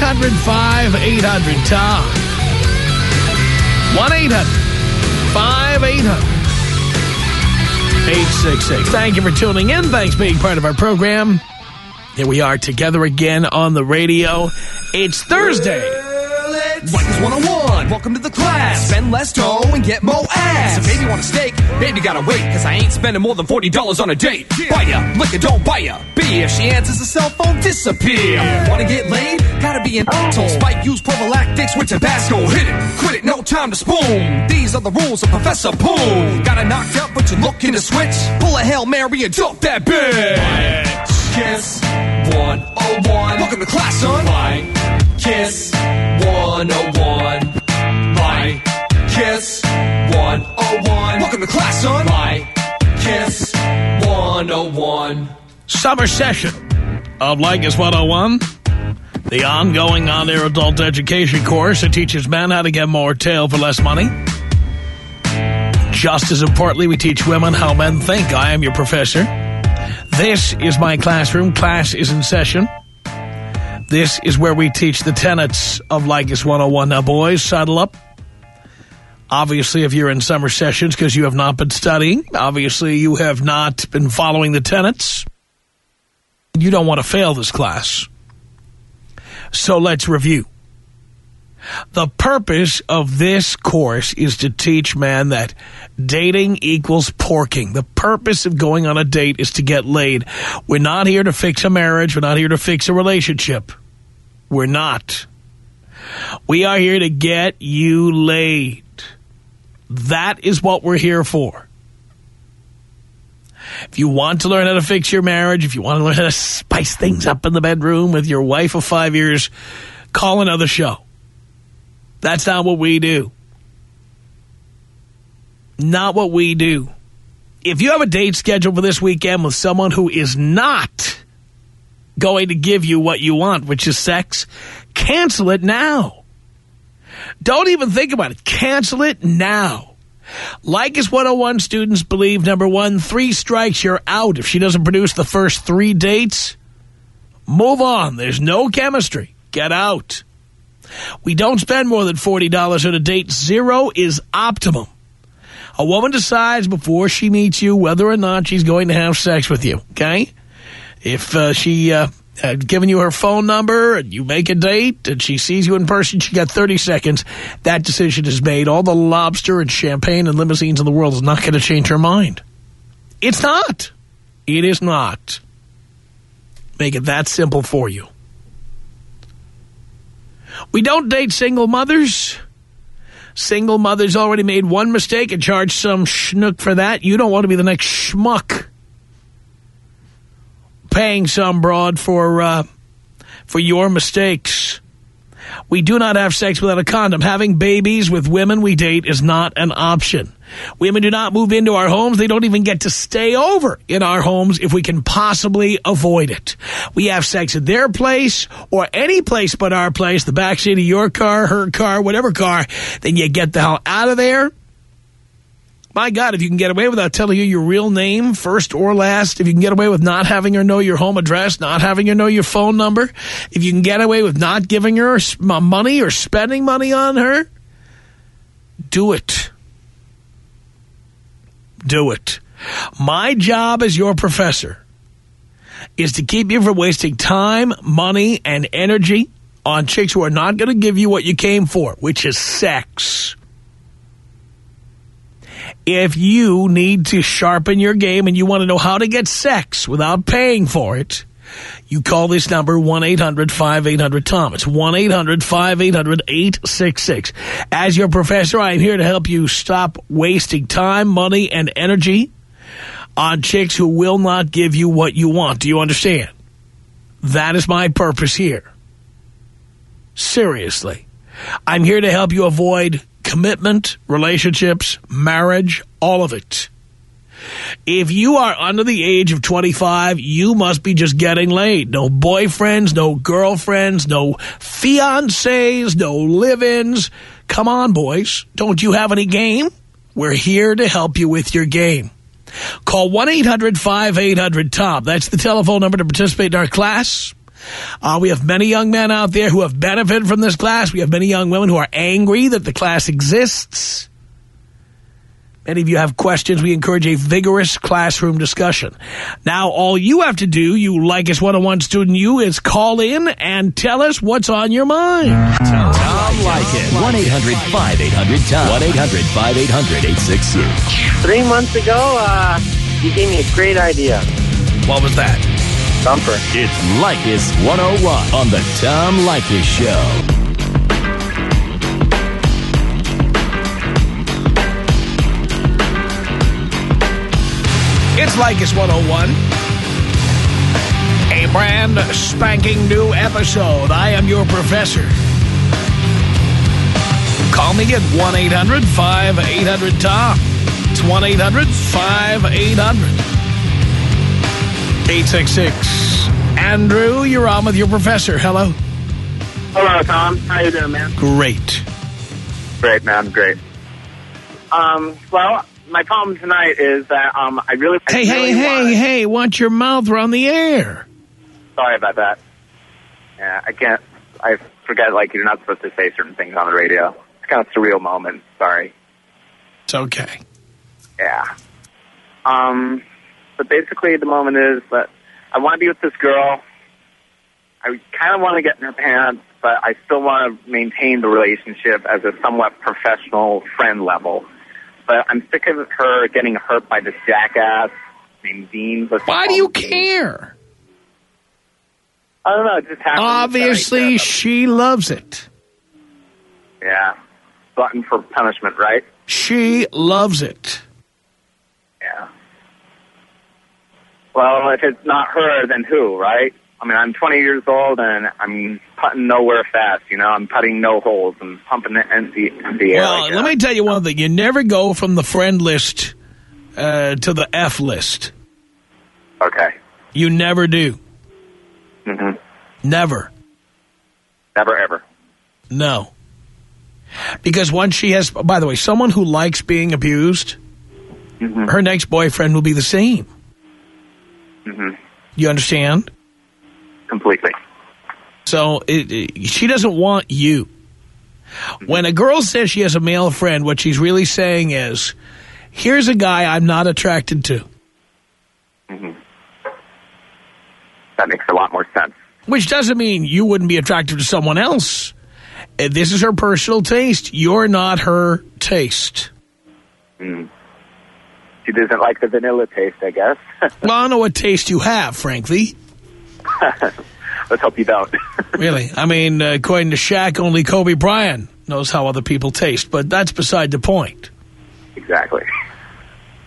1-800-5800-TOM. 1-800-5800-866. Thank you for tuning in. Thanks for being part of our program. Here we are together again on the radio. It's Thursday. Leykis 101, welcome to the class. Spend less dough and get more ass. If baby want a steak, baby gotta wait, cause I ain't spending more than $40 on a date. Buy ya, liquor, don't buy ya. B, if she answers the cell phone, disappear. Wanna get laid? Gotta be an asshole. Spike, use prophylactics with Tabasco. Hit it, quit it, no time to spoon. These are the rules of Professor Poon. Got it knocked out, but you're looking to switch. Pull a Hail Mary and dump that bitch. Kiss 101. Welcome to class, son. Bye. Kiss 101. Bye. Kiss 101. Welcome to class, son. Bye. Kiss 101. Summer session of is 101. The ongoing on-air adult education course that teaches men how to get more tail for less money. Just as importantly, we teach women how men think. I am your professor. This is my classroom. Class is in session. This is where we teach the tenets of Leykis 101. Now, boys, saddle up. Obviously, if you're in summer sessions because you have not been studying, obviously you have not been following the tenets, you don't want to fail this class. So let's review. The purpose of this course is to teach men that dating equals porking. The purpose of going on a date is to get laid. We're not here to fix a marriage. We're not here to fix a relationship. We're not. We are here to get you laid. That is what we're here for. If you want to learn how to fix your marriage, if you want to learn how to spice things up in the bedroom with your wife of five years, call another show. That's not what we do. Not what we do. If you have a date scheduled for this weekend with someone who is not going to give you what you want, which is sex, cancel it now. Don't even think about it. Cancel it now. Leykis 101 students believe, number one, three strikes, you're out. If she doesn't produce the first three dates, move on. There's no chemistry. Get out. We don't spend more than $40 on a date. Zero is optimum. A woman decides before she meets you whether or not she's going to have sex with you, okay? If uh, she uh, Uh, had given you her phone number and you make a date and she sees you in person, she got 30 seconds, that decision is made. All the lobster and champagne and limousines in the world is not going to change her mind. It's not. It is not. Make it that simple for you. We don't date single mothers. Single mothers already made one mistake and charged some schnook for that. You don't want to be the next schmuck paying some broad for uh, for your mistakes. We do not have sex without a condom. Having babies with women we date is not an option. Women do not move into our homes. They don't even get to stay over in our homes if we can possibly avoid it. We have sex at their place or any place but our place, the backseat of your car, her car, whatever car. Then you get the hell out of there. My God, if you can get away without telling you your real name, first or last, if you can get away with not having her know your home address, not having her know your phone number, if you can get away with not giving her money or spending money on her, do it. Do it. My job as your professor is to keep you from wasting time, money, and energy on chicks who are not going to give you what you came for, which is sex. If you need to sharpen your game and you want to know how to get sex without paying for it, you call this number 1-800-5800-TOM. It's 1-800-5800-866. As your professor, I am here to help you stop wasting time, money, and energy on chicks who will not give you what you want. Do you understand? That is my purpose here. Seriously. I'm here to help you avoid commitment, relationships, marriage, all of it. If you are under the age of 25, you must be just getting laid. No boyfriends, no girlfriends, no fiancés, no live-ins. Come on, boys. Don't you have any game? We're here to help you with your game. Call 1-800-5800-TOM. That's the telephone number to participate in our class. Uh, we have many young men out there who have benefited from this class. We have many young women who are angry that the class exists. Many of you have questions. We encourage a vigorous classroom discussion. Now, all you have to do, you Leykis 101 student, you, is call in and tell us what's on your mind. Tom, Tom Leykis. 1-800-5800-TOM. 1-800-5800-866. Three months ago, uh, you gave me a great idea. What was that? Thumper. It's Leykis 101 on the Tom Leykis Show. It's Leykis 101. A brand spanking new episode. I am your professor. Call me at 1-800-5800-TOM. It's 1-800-5800-866. Andrew, you're on with your professor. Hello. Hello, Tom. How you doing, man? Great. Great, man. Great. Um, well, my problem tonight is that um, I really. I Hey, hey, really hey, want- hey, watch your mouth. We're on the air. Sorry about that. Yeah, I can't. I forget. Like you're not supposed to say certain things on the radio. It's kind of a surreal moment. Sorry. It's okay. Yeah. Um, but basically, the moment is that I want to be with this girl. I kind of want to get in her pants, but I still want to maintain the relationship as a somewhat professional friend level. But I'm sick of her getting hurt by this jackass named Dean. Why do you Dean. care? I don't know. It just happens. Obviously, she loves it. yeah. Button for punishment, right? She loves it. Yeah. Well, if it's not her, then who, right? I mean, I'm 20 years old and I'm putting nowhere fast. You know, I'm putting no holes and pumping the empty, empty air. Well, let me tell you one thing. You never go from the friend list uh, to the F list. Okay. You never do. Mm -hmm. Never. Never ever. No. Because once she has, by the way, someone who likes being abused, hmm her next boyfriend will be the same. Hmm You understand? Completely. So it, it- she doesn't want you. When a girl says she has a male friend, what she's really saying is, here's a guy I'm not attracted to. hmm That makes a lot more sense. Which doesn't mean you wouldn't be attractive to someone else. This is her personal taste. You're not her taste. Mm. She doesn't like the vanilla taste, I guess. Well, I don't know what taste you have, frankly. Let's hope you don't. Really. I mean, uh, according to Shaq, only Kobe Bryant knows how other people taste. But that's beside the point. exactly.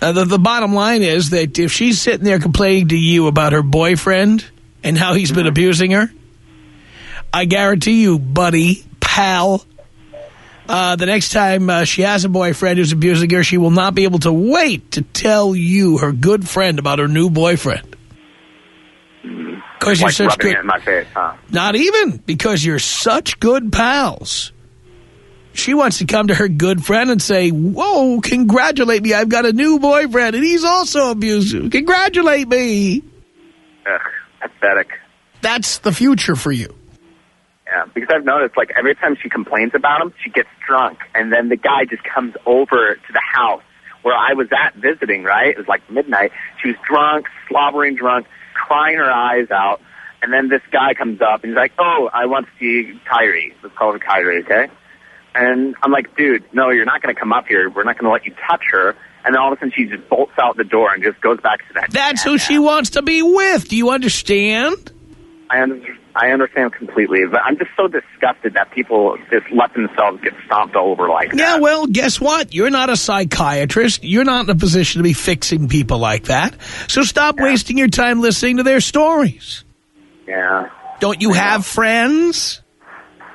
Uh, the, the bottom line is that if she's sitting there complaining to you about her boyfriend and how he's been abusing her, I guarantee you, buddy, pal, uh, the next time uh, she has a boyfriend who's abusing her, she will not be able to wait to tell you, her good friend, about her new boyfriend. Because you're such good... face, huh? Not even, because you're such good pals. She wants to come to her good friend and say, whoa, congratulate me, I've got a new boyfriend, and he's also abusive. Congratulate me. Ugh, pathetic. That's the future for you. Yeah, because I've noticed, like, every time she complains about him, she gets drunk, and then the guy just comes over to the house where I was at visiting, right? It was like midnight. She was drunk, slobbering drunk, crying her eyes out. And then this guy comes up and he's like, "Oh, I want to see Kyrie. Let's call her Kyrie, okay?" And I'm like, "Dude, no, you're not going to come up here. We're not going to let you touch her." And then all of a sudden, she just bolts out the door and just goes back to that. That's who she wants to be with. Do you understand? I under, I understand completely, but I'm just so disgusted that people just let themselves get stomped all over like Yeah, that. Yeah, well, guess what? You're not a psychiatrist. You're not in a position to be fixing people like that. So stop wasting your time listening to their stories. Yeah. Don't you have friends?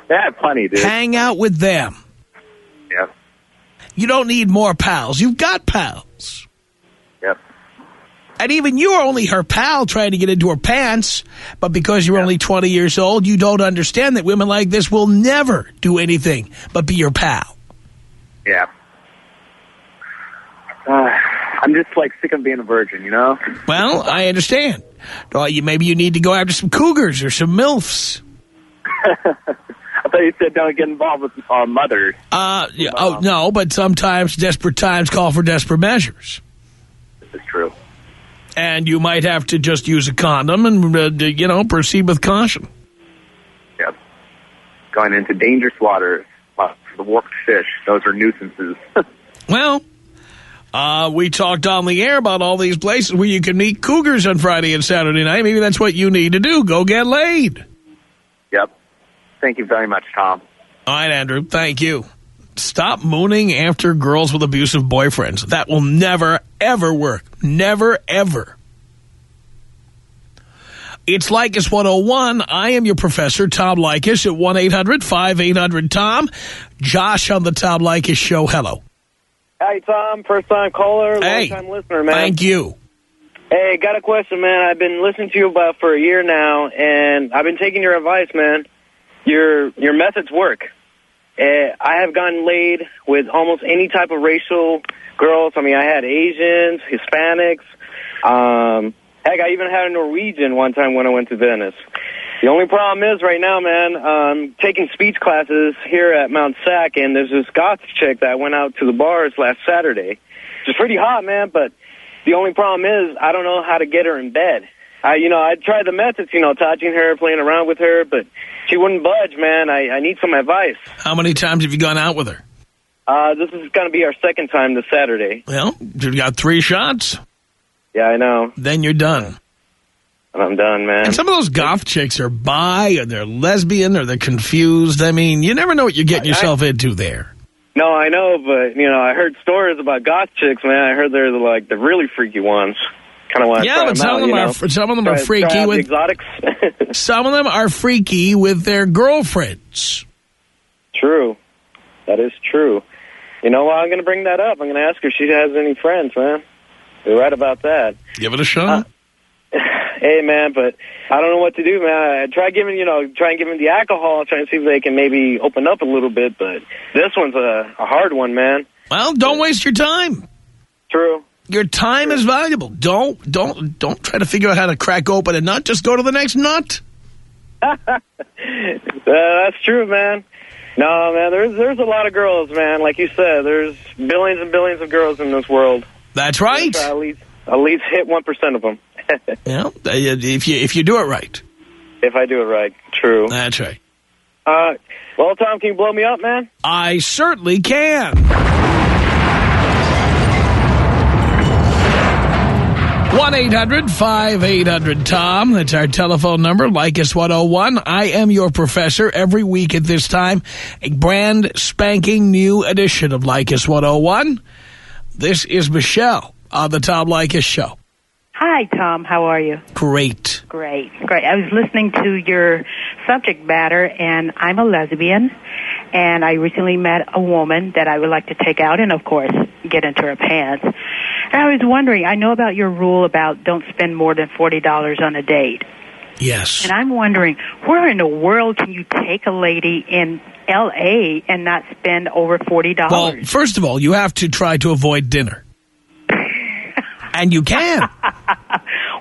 Yeah, plenty, dude. Hang out with them. Yep. You don't need more pals. You've got pals. And even you are only her pal trying to get into her pants. But because you're only 20 years old, you don't understand that women like this will never do anything but be your pal. Yeah. Uh, I'm just like sick of being a virgin, you know? Well, I understand. Uh, you, maybe you need to go after some cougars or some MILFs. I thought you said don't get involved with uh, mothers. Uh, yeah, oh, no, but sometimes desperate times call for desperate measures. This is true. And you might have to just use a condom and, uh, you know, proceed with caution. Yep. Going into dangerous waters. For the warped fish, those are nuisances. Well, uh, we talked on the air about all these places where you can meet cougars on Friday and Saturday night. Maybe that's what you need to do. Go get laid. yep. Thank you very much, Tom. All right, Andrew, thank you. Stop mooning after girls with abusive boyfriends. That will never, ever work. Never, ever. It's Leykis 101. I am your professor, Tom Leykis, at 1-800-5800-TOM. Josh on the Tom Leykis Show. Hello. Hi, Tom. First time caller, long Hey, time listener, man. Thank you. Hey, got a question, man. I've been listening to you about for a year now, and I've been taking your advice, man. Your your methods work. Uh, I have gotten laid with almost any type of racial girls. I mean, I had Asians, Hispanics. Um, heck, I even had a Norwegian one time when I went to Venice. The only problem is right now, man, I'm taking speech classes here at Mount Sac, and there's this goth chick that went out to the bars last Saturday. She's pretty hot, man, but the only problem is I don't know how to get her in bed. I, you know, I tried the methods, you know, touching her, playing around with her, but she wouldn't budge, man. I, I need some advice. How many times have you gone out with her? Uh, this is going to be our second time this Saturday. Well, you've got three shots. Yeah, I know. Then you're done. And I'm done, man. And some of those goth chicks are bi or they're lesbian or they're confused. I mean, you never know what you're getting yourself into there. No, I know, but, you know, I heard stories about goth chicks, man. I heard they're, the, like, the really freaky ones. Kind of want to Yeah, but some out, of them you are some of them are Try- try freaky out the with exotics. some of them are freaky with their girlfriends. True. That is true. You know what? I'm going to bring that up. I'm going to ask her if she has any friends, man. You're right about that. Give it a shot. Uh, hey, man, but I don't know what to do, man. I try giving, you know, try and give them the alcohol, try and see if they can maybe open up a little bit, but this one's a, a hard one, man. well, don't waste your time. True. Your time is valuable. Don't don't don't try to figure out how to crack open a nut. Just go to the next nut. Uh, that's true, man. No, man, there's there's a lot of girls, man. Like you said, there's billions and billions of girls in this world. That's right. Try at least at least hit one percent of them. Yeah, if you if you do it right. if I do it right. True. That's right. Uh, well, Tom, can you blow me up, man? I certainly can. 1-800-5800-TOM. That's our telephone number. Leykis 101. I am your professor every week at this time. A brand spanking new edition of Leykis 101. This is Michelle on the Tom Leykis Show. Hi, Tom. How are you? Great. Great. Great. I was listening to your subject matter, and I'm a lesbian, and I recently met a woman that I would like to take out and, of course, get into her pants. And I was wondering, I know about your rule about don't spend more than $40 on a date. Yes. And I'm wondering, where in the world can you take a lady in L.A. and not spend over $40? Well, first of all, you have to try to avoid dinner. and you can.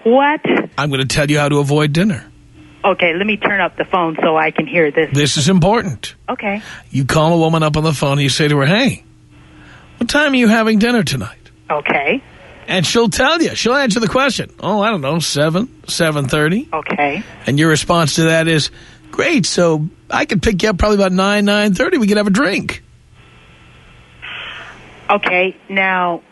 what? I'm going to tell you how to avoid dinner. Okay, let me turn up the phone so I can hear this. This is important. Okay. You call a woman up on the phone and you say to her, hey, what time are you having dinner tonight? Okay. And she'll tell you. She'll answer the question. Oh, I don't know, 7, 7.30. Okay. And your response to that is, great, so I could pick you up probably about 9, 9.30. We could have a drink. Okay. Now,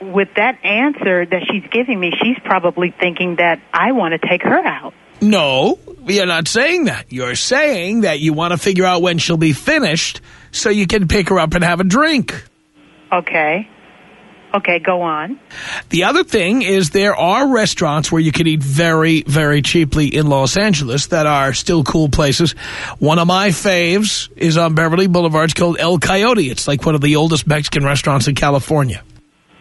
with that answer that she's giving me, she's probably thinking that I want to take her out. No, you're not saying that. You're saying that you want to figure out when she'll be finished so you can pick her up and have a drink. Okay. Okay, go on. The other thing is there are restaurants where you can eat very, very cheaply in Los Angeles that are still cool places. One of my faves is on Beverly Boulevard. It's called El Coyote. It's like one of the oldest Mexican restaurants in California.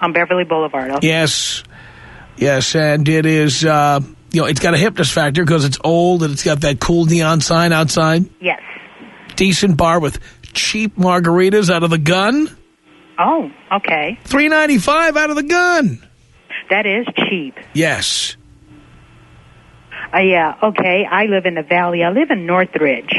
On Beverly Boulevard. Okay. Yes. Yes, and it is, uh, you know, it's got a hipness factor because it's old and it's got that cool neon sign outside. Yes. Decent bar with cheap margaritas out of the gun. Oh, okay. Three ninety five out of the gun. That is cheap. Yes. Uh, yeah, okay. I live in the valley. I live in Northridge.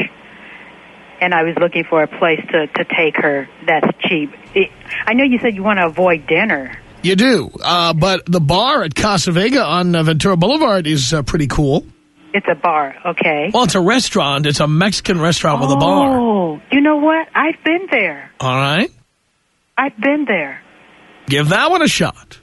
And I was looking for a place to, to take her that's cheap. It, I know you said you want to avoid dinner. You do. Uh, but the bar at Casa Vega on uh, Ventura Boulevard is uh, pretty cool. It's a bar, okay. Well, it's a restaurant. It's a Mexican restaurant with a bar. Oh, you know what? I've been there. All right. I've been there. Give that one a shot.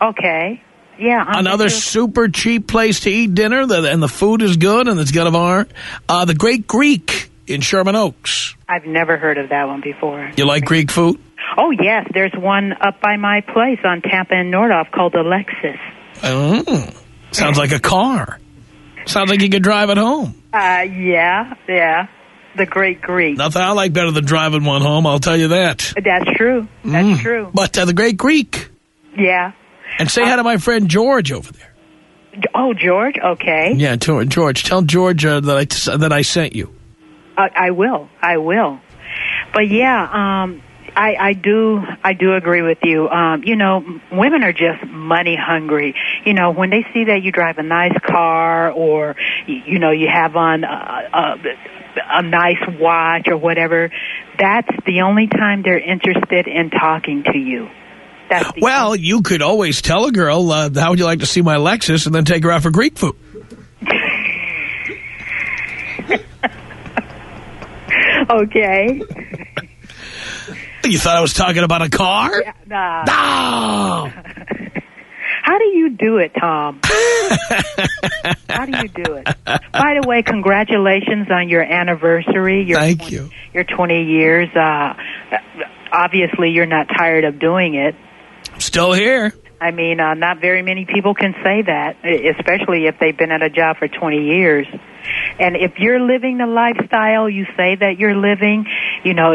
Okay. Yeah. I'm Another super cheap place to eat dinner, and the food is good, and it's got a bar. Uh, the Great Greek in Sherman Oaks. I've never heard of that one before. You like Greek food? Oh, yes. There's one up by my place on Tampa and Nordoff called Alexis. Oh, sounds like a car. Sounds like you could drive it home. Uh, yeah, yeah. The Great Greek. Nothing I like better than driving one home, I'll tell you that. That's true. That's true. But uh, the Great Greek. Yeah. And say hi to my friend George over there. Oh, George. Okay. Yeah, George. Tell George uh, that I that I sent you. I, I will. I will. But yeah, um, I, I do. I do agree with you. Um, you know, women are just money hungry. You know, when they see that you drive a nice car, or you know, you have on a, a, nice watch or whatever, that's the only time they're interested in talking to you. Well, you could always tell a girl, uh, how would you like to see my Lexus, and then take her out for Greek food. okay. You thought I was talking about a car? Nah. No! How do you do it, Tom? How do you do it? By the way, congratulations on your anniversary. Your Thank 20 you. Your 20 years. Uh, obviously, you're not tired of doing it. I'm still here. I mean, uh, not very many people can say that, especially if they've been at a job for 20 years. And if you're living the lifestyle you say that you're living, you know,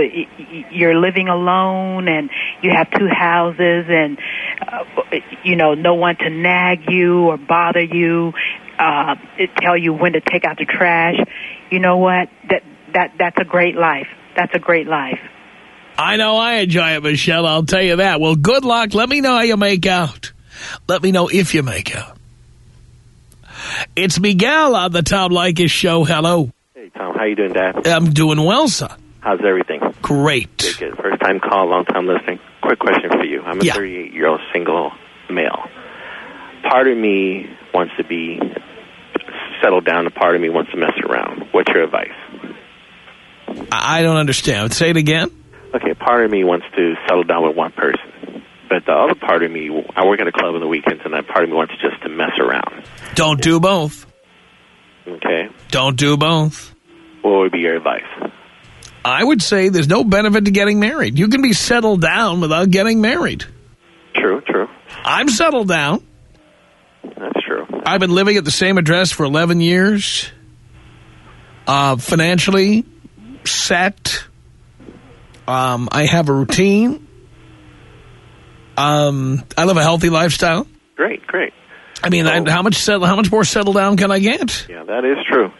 you're living alone and you have two houses and, uh, you know, no one to nag you or bother you, uh, tell you when to take out the trash. You know what? That, that, that's a great life. That's a great life. I know I enjoy it, Michelle. I'll tell you that. Well, good luck. Let me know how you make out. Let me know if you make out. It's Miguel on the Tom Leykis show. Hello. Hey, Tom. How you doing, Dad? I'm doing well, son. How's everything? Great. Good. First time call, long time listening. Quick question for you. I'm a Yeah. 38 year old single male. Part of me wants to be settled down, and part of me wants to mess around. What's your advice? I I don't understand. Say it again. Okay, part of me wants to settle down with one person, but the other part of me, I work at a club on the weekends, and that part of me wants just to mess around. Don't do both. Okay, Don't do both. what would be your advice? I would say there's no benefit to getting married. You can be settled down without getting married. True, true. I'm settled down. That's true. I've been living at the same address for 11 years. Uh, financially set. Um, I have a routine. Um, I live a healthy lifestyle. Great, great. I mean, I, how much settle, how much more settled down can I get? Yeah, that is true.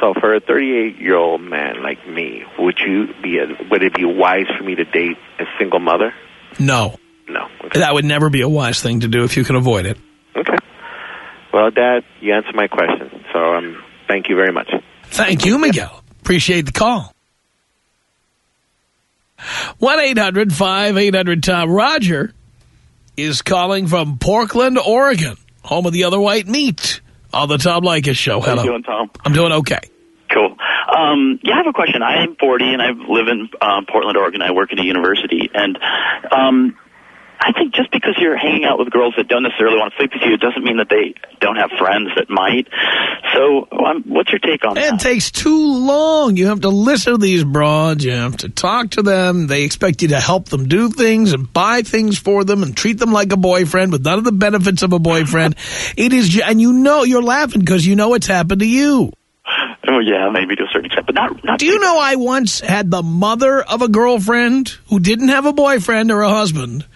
So for a 38 year old man like me, would you be a, would it be wise for me to date a single mother? No, No. Okay. that would never be a wise thing to do if you can avoid it. okay. Well, Dad, you answered my question. So um, thank you very much. Thank you, Miguel. Appreciate the call. 1-800-5800-TOM. Roger is calling from Portland, Oregon, home of the other white meat on the Tom Leykis show. How Hello. you doing, Tom? I'm doing okay. Cool. Um, yeah, I have a question. I am 40 and I live in um, Portland, Oregon. I work at a university, and um, I think just because you're hanging out with girls that don't necessarily want to sleep with you, it doesn't mean that they don't have friends that might. So, um, what's your take on It that? It takes too long. You have to listen to these broads. You have to talk to them. They expect you to help them do things and buy things for them and treat them like a boyfriend with none of the benefits of a boyfriend. it is, ju- and you know, you're laughing because you know it's happened to you. Oh, yeah, maybe to a certain extent, but not. not Do you know I once had the mother of a girlfriend who didn't have a boyfriend or a husband,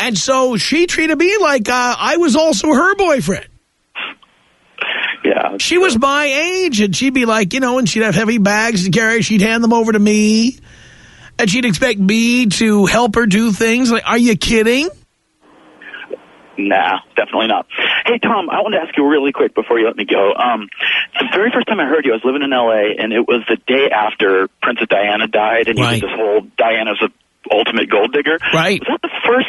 and so she treated me like uh, I was also her boyfriend. Yeah. She was my age, and she'd be like, you know, and she'd have heavy bags to carry. She'd hand them over to me, and she'd expect me to help her do things. Like, are you kidding? Nah, definitely not. Hey, Tom, I want to ask you really quick before you let me go. Um, the very first time I heard you, I was living in L.A., and it was the day after Princess Diana died, and you did this whole Diana's the ultimate gold digger. Right. Was that the first?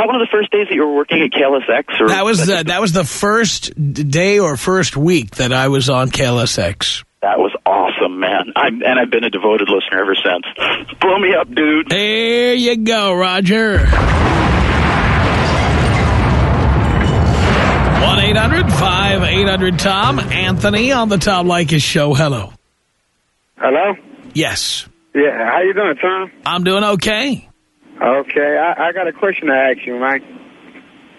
Was that one of the first days that you were working at KLSX? Or That was that, the, that was the first day or first week that I was on KLSX. that was awesome, man. I'm, and I've been a devoted listener ever since. Blow me up, dude. There you go, Roger. 1-800-5800-TOM. Anthony on the Tom Leykis show. Hello. Hello? Yes. Yeah, how you doing, Tom? I'm doing okay. Okay, I, I got a question to ask you, man.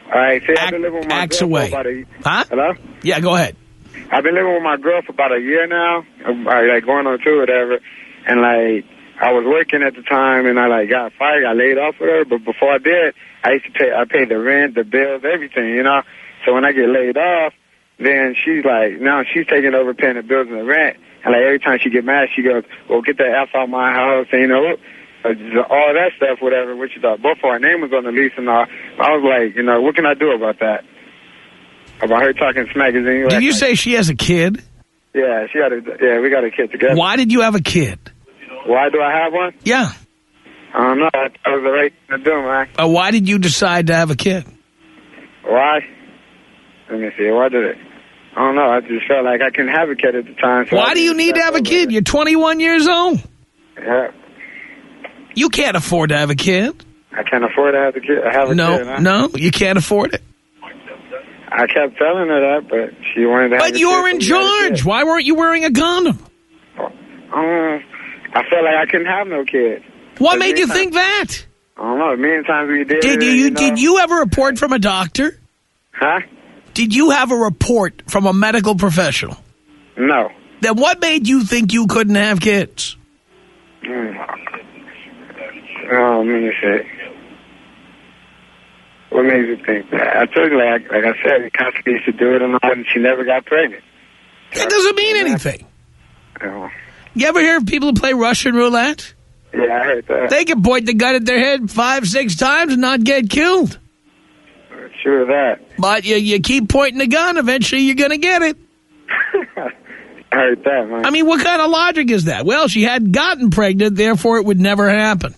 All right, see, I've been living with my girl away. for about a... Huh? Hello? Yeah, go ahead. I've been living with my girl for about a year now, uh, like going on two or whatever, and like I was working at the time, and I like got fired, got laid off with her. But before I did, I used to pay, I paid the rent, the bills, everything, you know. So when I get laid off, then she's like, now she's taking over paying the bills and the rent, and like every time she get mad, she goes, "Well, get the f out of my house," and you know. Uh, All that stuff, whatever, which is uh, both our name was on the lease and all. I was like, you know, what can I do about that? About her talking smack Did you say she has a kid? yeah, she had a yeah. We got a kid together. Why did you have a kid? Why do I have one? Yeah. I don't know. That was the right thing to do, man. Uh, why did you decide to have a kid? Why? Let me see. Why did it? I don't know. I just felt like I couldn't have a kid at the time. So Why do you need to have a kid? over You're 21 years old. Yeah, You can't afford to have a kid. I can't afford to have a kid. I have a No, kid. Huh? no, you can't afford it. I kept telling her that, but she wanted to. have But a you're kid, in so we had a charge. Why weren't you wearing a condom? Um, I felt like I couldn't have no kid. What made you think that? I don't know. Many times we did. Did it, you, know. did you have a report from a doctor? Huh? Did you have a report from a medical professional? No. Then what made you think you couldn't have kids? Mm. Oh, let me see. What made you think that? I told you, like, like I said, the Constantly used to do it and all, and she never got pregnant. That doesn't mean anything. Oh. You ever hear of people who play Russian roulette? Yeah, I heard that. They can point the gun at their head five, six times and not get killed. Sure of that. But you, you keep pointing the gun, eventually you're going to get it. I heard that, man. I mean, what kind of logic is that? Well, she hadn't gotten pregnant, therefore it would never happen.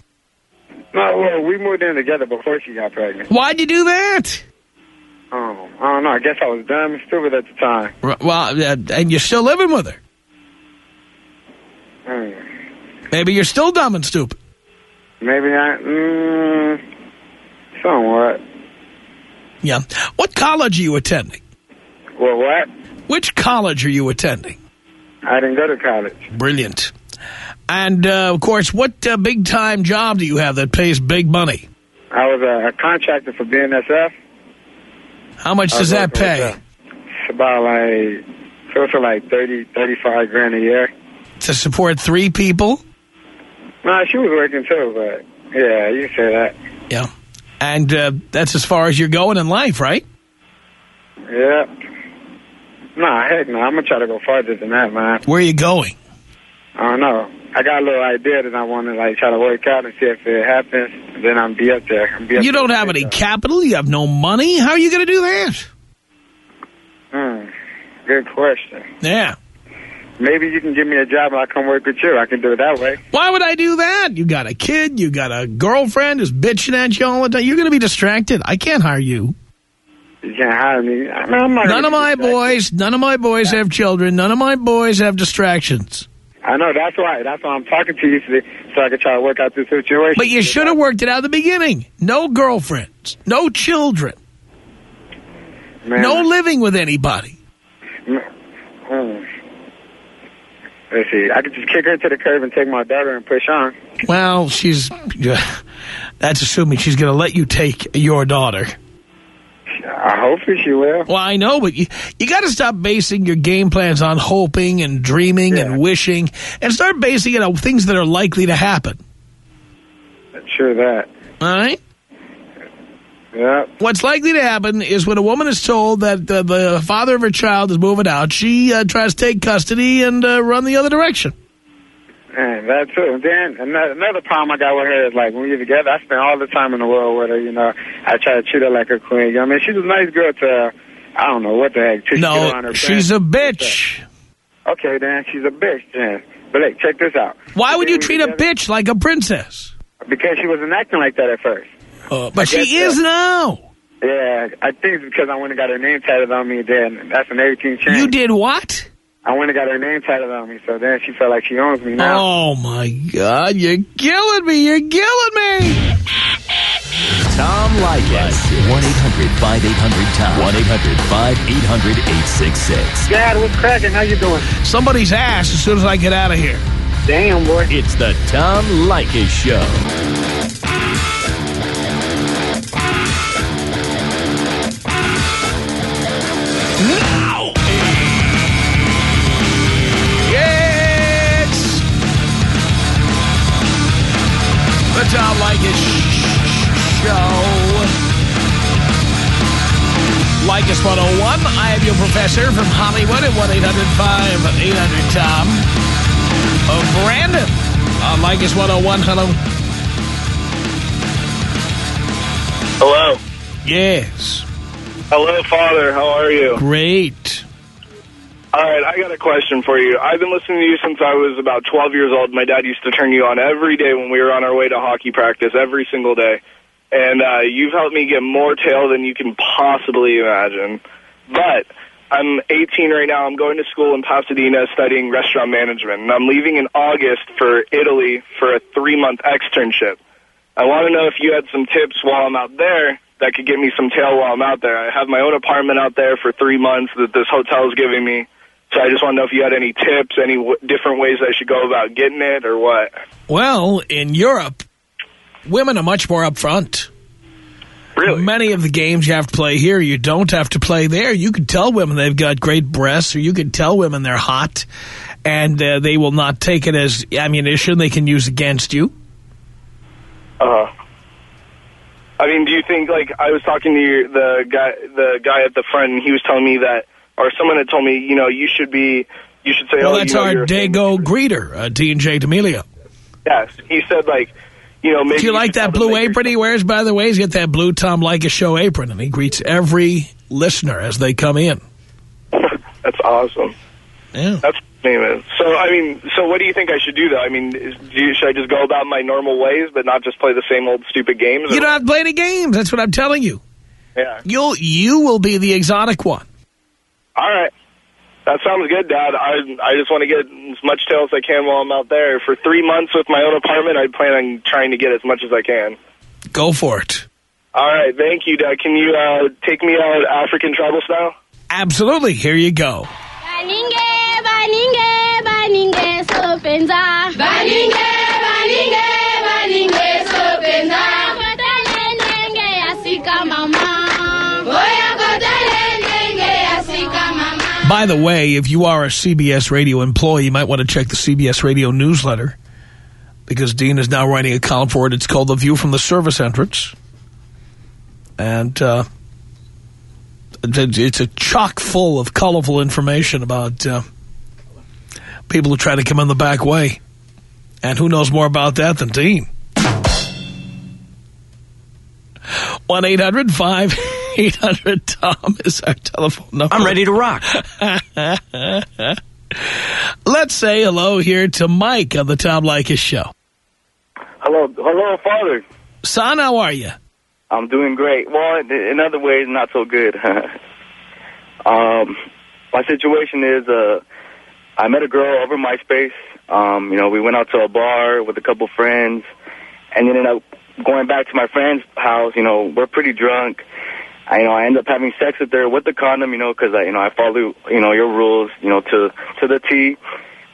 No, well, we moved in together before she got pregnant. Why'd you do that? Oh, I don't know. I guess I was dumb and stupid at the time. R- Well, uh, and you're still living with her. Hmm. Maybe you're still dumb and stupid. Maybe I, mm, somewhat. Yeah. What college are you attending? Well, what? Which college are you attending? I didn't go to college. Brilliant. And, uh, of course, what uh, big-time job do you have that pays big money? I was a, a contractor for BNSF. How much does that with pay? It's about like, close to like 30, 35 grand a year. To support three people? No, she was working too, but yeah, you say that. Yeah. And uh, that's as far as you're going in life, right? Yeah. Nah, heck no. I'm gonna try to go farther than that, man. Where are you going? I don't know. I got a little idea that I want to like try to work out and see if it happens. Then I'm be up there. I'm be up You don't have any capital. You have no money. How are you going to do that? Hmm. Good question. Yeah. maybe you can give me a job and I'll come work with you. I can do it that way. Why would I do that? You got a kid, you got a girlfriend who's bitching at you all the time. You're going to be distracted. I can't hire you. You can't hire me. I mean, None of my distracted. boys, none of my boys have children. None of my boys have distractions. I know, that's why. That's why I'm talking to you so, so I can try to work out this situation. But you should have worked it out at the beginning. No girlfriends, no children, Man, no living with anybody. Hmm. Let's see. I could just kick her to the curb and take my daughter and push on. Well, she's, that's assuming she's going to let you take your daughter. I hopefully she will. Well, I know, but you, you got to stop basing your game plans on hoping and dreaming and wishing and start basing it on things that are likely to happen. Sure that. All right? Yeah. What's likely to happen is when a woman is told that the, the father of her child is moving out, she uh, tries to take custody and uh, run the other direction. And that too. Then another, another problem I got with her is like when we're together, I spend all the time in the world with her. You know, I try to treat her like a queen. You know, I mean, she's a nice girl to. I don't know what the heck. On No, she's a bitch. Okay, then she's a bitch. Then, but hey, check this out. Why would you treat a bitch like a princess? Because she wasn't acting like that at first. Uh, but I she is so. now. Yeah, I think it's because I went and got her name tatted on me. Then that's when everything changed. You did what? I went and got her name tatted on me, so then she felt like she owns me now. Oh, my God. You're killing me. You're killing me. Tom Leykis. 1-800-5800-TOM. 1-800-5800-866. Dad, what's cracking? How you doing? Somebody's ass as soon as I get out of here. Damn, boy. It's the Tom Leykis Show. Leykis 101. I am your professor from Hollywood at 1-800-5800-TOM. Oh, Brandon on uh, Leykis 101. Hello. Hello. Yes. Hello, Father. How are you? Great. All right, I got a question for you. I've been listening to you since I was about 12 years old. My dad used to turn you on every day when we were on our way to hockey practice, every single day. And uh, you've helped me get more tail than you can possibly imagine. But I'm 18 right now. I'm going to school in Pasadena studying restaurant management. And I'm leaving in August for Italy for a three-month externship. I want to know if you had some tips while I'm out there that could get me some tail while I'm out there. I have my own apartment out there for three months that this hotel is giving me. So I just want to know if you had any tips, any different ways I should go about getting it or what. Well, in Europe, women are much more upfront. Really? Many of the games you have to play here, you don't have to play there. You can tell women they've got great breasts, or you can tell women they're hot, and uh, they will not take it as ammunition they can use against you. Uh huh. I mean, do you think like I was talking to the guy, the guy at the front, and he was telling me that, or someone had told me, you know, you should be, you should say, Well, oh, that's you know, our you're a famous- Dago greeter, uh, D&J D'Amelio. Yes, he said like, you know, maybe Do you like that blue apron he wears, by the way? He's got that blue Tom Leykis show apron, and he greets every listener as they come in. That's awesome. Yeah. That's name. So, I mean, so what do you think I should do, though? I mean, is, do you, should I just go about my normal ways, but not just play the same old stupid games? You don't have to play any games. That's what I'm telling you. Yeah. You'll you will be the exotic one. All right. That sounds good, Dad. I I just want to get as much tail as I can while I'm out there. For three months with my own apartment, I plan on trying to get as much as I can. Go for it. All right. Thank you, Dad. Can you uh, take me out African tribal style? Absolutely. Here you go. Baninge, baninge, baninge, sopenza. Baninge, baninge, By the way, if you are a CBS radio employee, you might want to check the CBS radio newsletter because Dean is now writing a column for it. It's called The View from the Service Entrance. And uh, it's a chock full of colorful information about uh, people who try to come in the back way. And who knows more about that than Dean? 1-800-5800-TOM is our telephone number. I'm ready to rock. Let's say hello here to Mike on the Tom Leykis show. Hello, hello, father. Son, how are you? I'm doing great. Well, in- in other ways, not so good. um, my situation is, uh, I met a girl over MySpace. Um, you know, we went out to a bar with a couple friends, and ended up going back to my friend's house. You know, we're pretty drunk. I, you know, I end up having sex with her with the condom. You know, because I, you know, I follow, you know, your rules. You know, to to the T.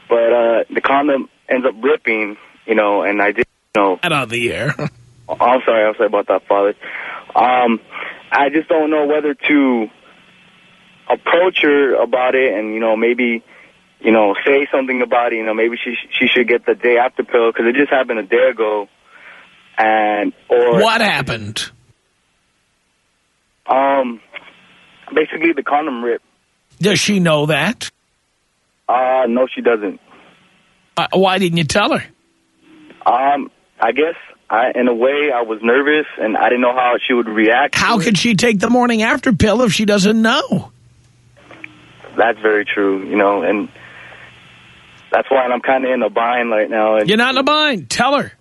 But uh, the condom ends up ripping. You know, and I did. You know, Out of the air. I'm sorry. I'm sorry about that, Father. Um, I just don't know whether to approach her about it and, you know, maybe, you know, say something about it. You know, maybe she she should get the day after pill because it just happened a day ago. And, or... What happened? Um, basically the condom ripped. Does she know that? Uh, no, she doesn't. Uh, why didn't you tell her? Um, I guess I, in a way, I was nervous and I didn't know how she would react. How could she take the morning after pill if she doesn't know? That's very true, you know, and that's why I'm kind of in a bind right now. And, You're not in a bind. Tell her.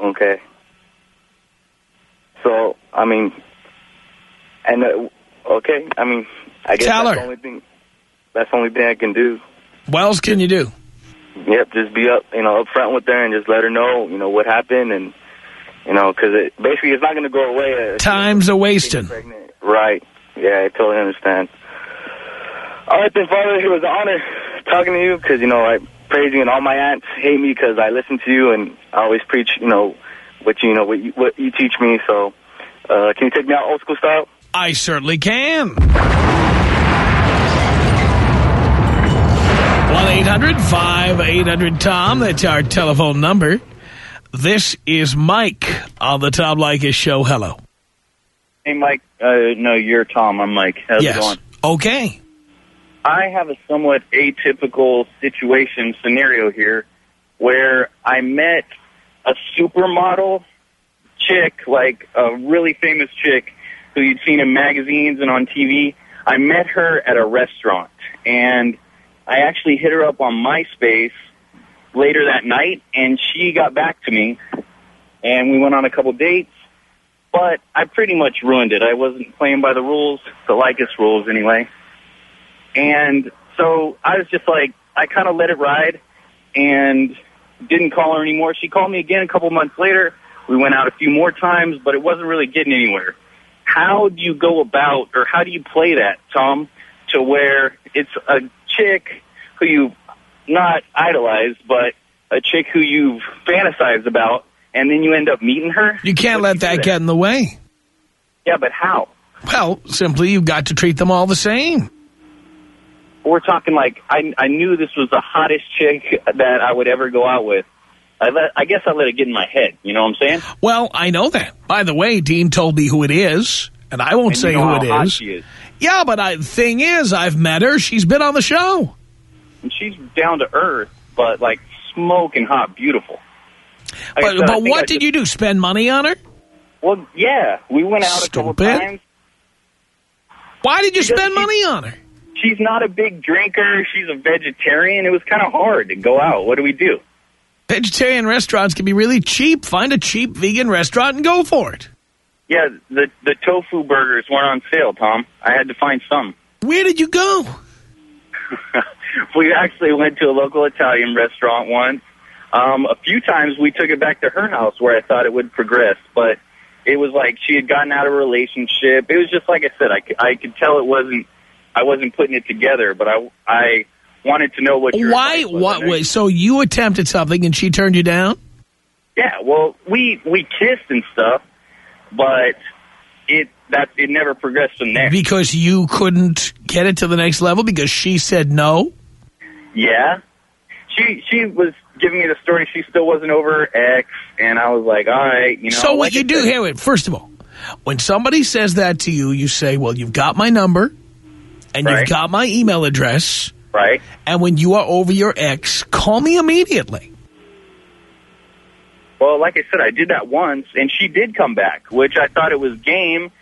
Okay. So, I mean, and, uh, okay, I mean, I guess Tell that's her. the only thing, that's the only thing I can do. What else can you do? Yep, just be up, you know, up front with her and just let her know, you know, what happened and, you know, because it, basically it's not going to go away. uh, Time's a wasting. Right. Yeah, I totally understand. All right, then, Father, it was an honor talking to you because, you know, I praise you and all my aunts hate me because I listen to you and I always preach, you know, what you, you know, what you, what you teach me. So, uh, can you take me out old school style? I certainly can. 1-800-5800-TOM. That's our telephone number. This is Mike on the Tom Leykis show. Hello. Hey, Mike. Uh, no, you're Tom. I'm Mike. How's yes. it going? Okay. I have a somewhat atypical situation scenario here where I met a supermodel chick, like a really famous chick who you'd seen in magazines and on TV. I met her at a restaurant, and I actually hit her up on MySpace later that night, and she got back to me, and we went on a couple dates. But I pretty much ruined it. I wasn't playing by the rules, the Leykis rules anyway. And so I was just like, I kind of let it ride and didn't call her anymore. She called me again a couple months later. We went out a few more times, but it wasn't really getting anywhere. How do you go about, or how do you play that, Tom, to where it's a chick who you not idolize, but a chick who you've fantasized about, and then you end up meeting her? You can't let that get in the way. Yeah, but how? Well, simply you've got to treat them all the same. We're talking like I I knew this was the hottest chick that I would ever go out with. I let I guess I let it get in my head. You know what I'm saying? Well, I know that. By the way, Dean told me who it is, and I won't And say who it is. she is. Yeah, but I, the thing is, I've met her. She's been on the show. And she's down to earth, but like smoking hot, beautiful. Like But, said, but what I did you do? Spend money on her? Well, yeah, we went out a couple Stupid. times. Why did you Because spend money on her? She's not a big drinker. She's a vegetarian. It was kind of hard to go out. What do we do? Vegetarian restaurants can be really cheap. Find a cheap vegan restaurant and go for it. Yeah, the the tofu burgers weren't on sale, Tom. I had to find some. Where did you go? we actually went to a local Italian restaurant once. Um, a few times we took it back to her house where I thought it would progress, but it was like she had gotten out of a relationship. It was just like I said, I, I could tell it wasn't, I wasn't putting it together, but I, I wanted to know what your Why? was. What? Wait, so you attempted something and she turned you down? Yeah, well, we, we kissed and stuff, but it, that, it never progressed from there. Because you couldn't get it to the next level because she said no? Yeah. She she was giving me the story. She still wasn't over her ex, and I was like, all right, you know. so what like you do said- here, wait, first of all, when somebody says that to you, you say, well, you've got my number and you've got my email address. Right. And when you are over your ex, call me immediately. Well, like I said, I did that once, and she did come back, which I thought it was game.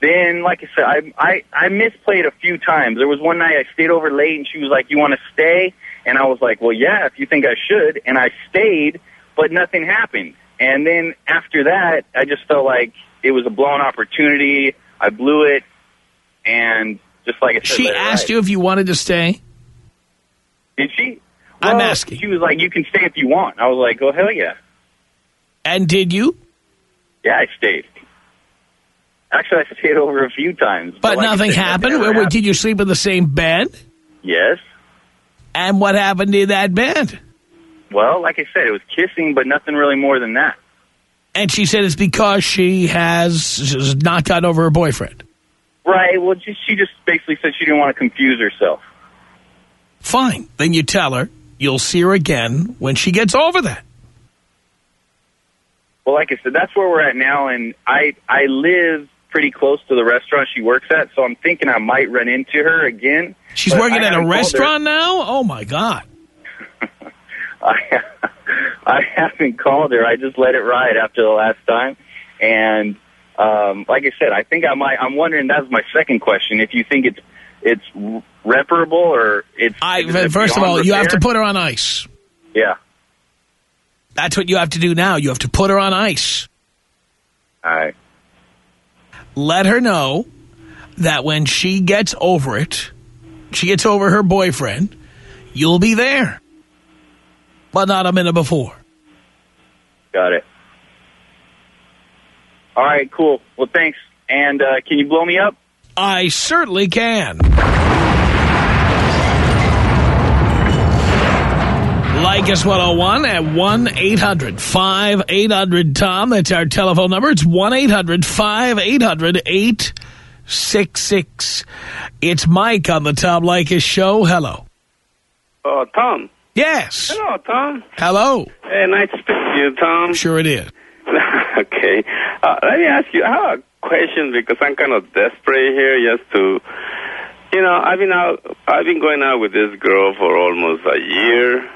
then, like I said, I, I I misplayed a few times. There was one night I stayed over late, and she was like, "You want to stay?" And I was like, "Well, yeah, if you think I should." And I stayed, but nothing happened. And then after that, I just felt like it was a blown opportunity. I blew it, and just like I said, She asked ride. you if you wanted to stay? Did she? I'm asking. She was like, "You can stay if you want." I was like, "Oh hell yeah!" And did you? Yeah, I stayed. Actually, I stayed over a few times. But like nothing happened? Where- happened. Did you sleep in the same bed? Yes. And what happened in that bed? Well, like I said, it was kissing, but nothing really more than that. And she said it's because she has not gotten over her boyfriend. Right. Well, just, she just basically said she didn't want to confuse herself. Fine. Then you tell her you'll see her again when she gets over that. Well, like I said, that's where we're at now, and I I live pretty close to the restaurant she works at, so I'm thinking I might run into her again. She's working I at a restaurant now? Oh, my God. I I haven't called her. I just let it ride after the last time, and um, like I said, I think I might. I'm wondering. That's my second question. If you think it's it's reparable or it's I, first of all, you have to put her on ice. Yeah. That's what you have to do now. You have to put her on ice. All right. Let her know that when she gets over it, she gets over her boyfriend, you'll be there. But not a minute before. Got it. All right. Cool. Well, thanks. And uh, can you blow me up? I certainly can. Leykis 101 at 1-800-5800-TOM. That's our telephone number. It's 1-800-5800-866. It's Mike on the Tom Leykis Show. Hello. Oh, Tom. Yes. Hello, Tom. Hello. Hey, nice to speak to you, Tom. Sure it is. okay. Uh, let me ask you, a question because I'm kind of desperate here just to, you know, I've been out, I've been going out with this girl for almost a year.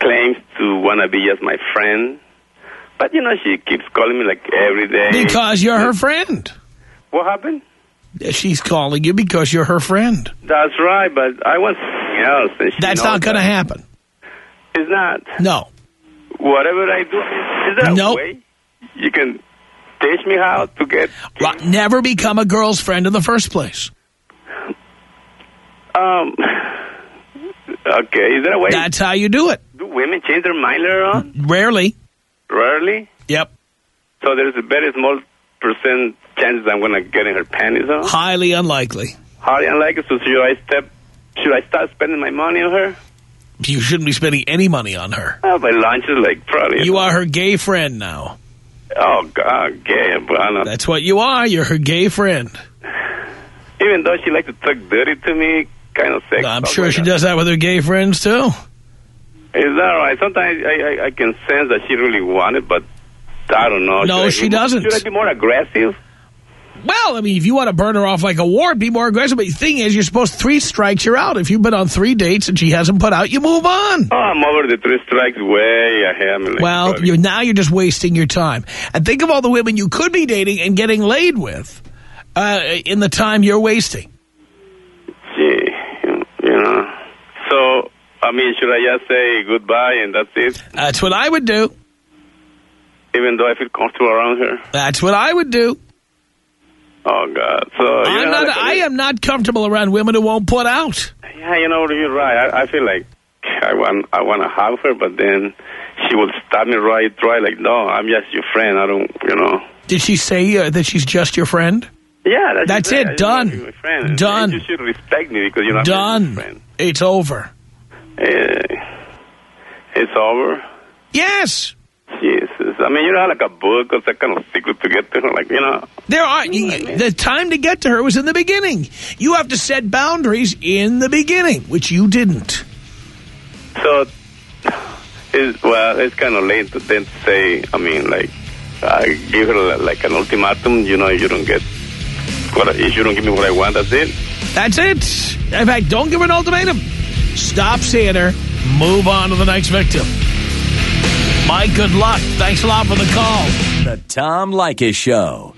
Claims to want to be just my friend. But, you know, she keeps calling me like every day. Because you're her friend. What happened? She's calling you because you're her friend. That's right, but I want something else. That's not going to happen. It's not. No. Whatever I do, is there a way you can teach me how to get... Well, never become a girl's friend in the first place. Um. Okay, is there a way? That's how you do it. Do women change their mind later on? Rarely. Rarely. Yep. So there's a very small percent chance that I'm gonna get in her panties on. Highly unlikely. Highly unlikely. So should I step? Should I start spending my money on her? You shouldn't be spending any money on her. Oh, my lunch is like probably. You are her gay friend now. Oh God, gay, but That's what you are. You're her gay friend. Even though she likes to talk dirty to me, kind of sex. I'm sure like she that. does that with her gay friends, too. Is that right? Sometimes I, I I can sense that she really wanted, but I don't know. No, Should she be- doesn't. Should I be more aggressive? Well, I mean, if you want to burn her off like a war, be more aggressive. But the thing is, you're supposed to three strikes, you're out. If you've been on three dates and she hasn't put out, you move on. Oh, I'm over the three strikes way ahead. I mean, like, Well, you're, now you're just wasting your time. And think of all the women you could be dating and getting laid with uh, in the time you're wasting. Gee, you know. So, I mean, should I just say goodbye and that's it? That's what I would do. Even though I feel comfortable around her? That's what I would do. Oh, God. So, I'm not, like- I am not comfortable around women who won't put out. Yeah, you know, you're right. I, I feel like I want I want to have her, but then she will stab me right, right. Like, no, I'm just your friend. I don't, you know. Did she say uh, that she's just your friend? Yeah, that's, That's it. I just want to be Done. Done. You should respect me because, you're not Done. friend. It's over. Eh, it's over. Yes. Jesus. I mean, you know, like a book or some kind of secret to get to her. Like, you know. There are you, the time to get to her was in the beginning. You have to set boundaries in the beginning, which you didn't. So, it's, well, it's kind of late to then say, I mean, like, I give her like an ultimatum, you know, you don't get, what, I- if you don't give me what I want, that's it. That's it. In fact, don't give her an ultimatum. Stop seeing her. Move on to the next victim. Mike, good luck. Thanks a lot for the call. The Tom Leykis Show.